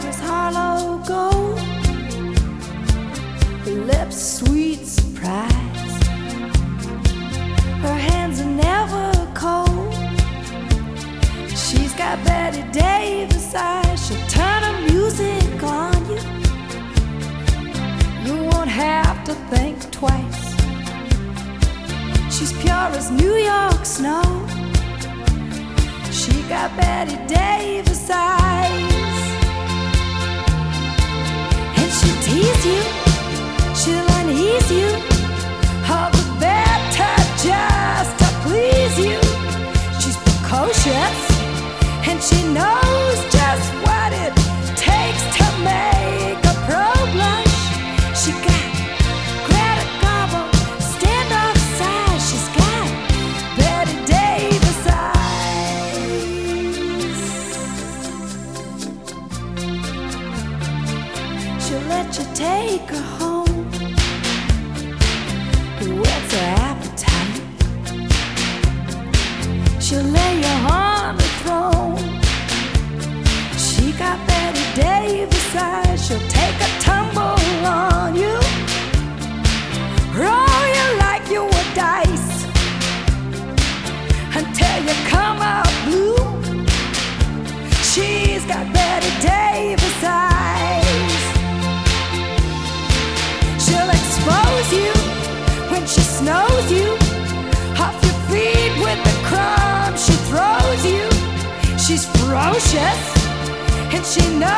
hair Harlow gold, her lips sweet surprise. Her hands are never cold. She's got Bette Davis eyes. She'll turn her music on you. You won't have to think twice. She's pure as New York snow. She got Bette Davis eyes. You, Let you take her home. What's her appetite? She'll lay you on the throne. She got Bette Davis eyes. And she knows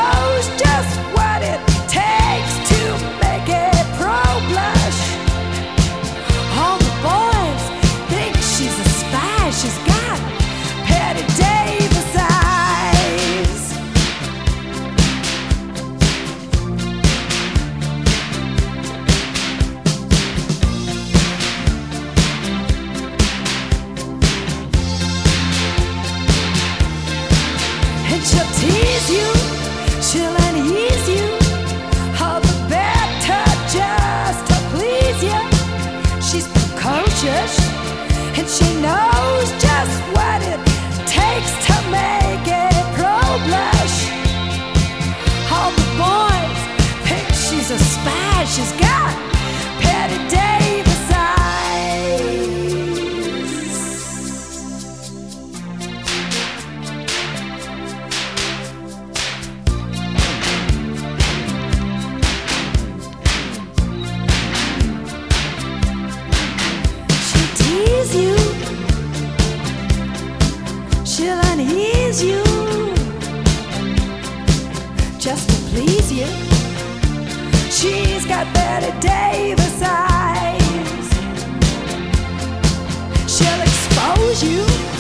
she'll tease you, she'll unease you. All the better just to please you. She's precocious, and she knows just what it takes to make a pro blush. All the boys think she's a spy. She's got you.